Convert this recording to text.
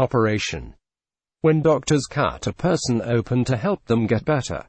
operation. When doctors cut a person open to help them get better,